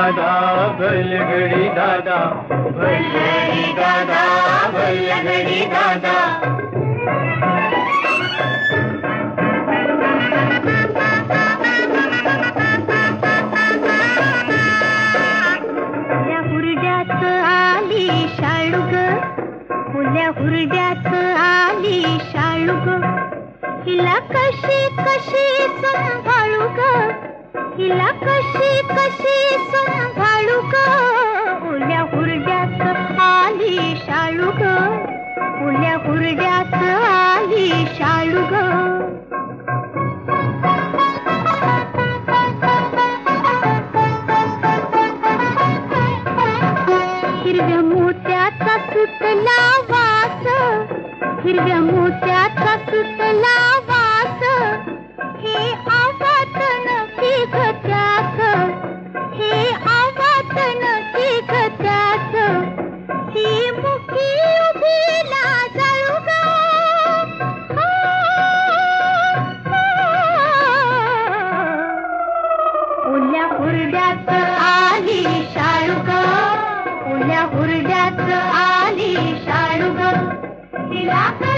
भलगडी दादा. भलगडी दादा भलगडी दादा. फुल्या हुरड्यात आली शाळुग. फुल्या हुरड्यात आली शाळुग. हिला कशी कशी सांभाळू ग हिला कशी कशी सांभाळू सुटला वास हिरव्या मोत्याचा सुटला वास हे आवातन तिघ तिघत्याच हे आवातन तिघ तिघत्याच ही मुखी उभीला जाळू ओल्या हुरड्यात आली शाळुग ओल्या तिला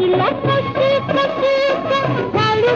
तिला कशी कशी झाली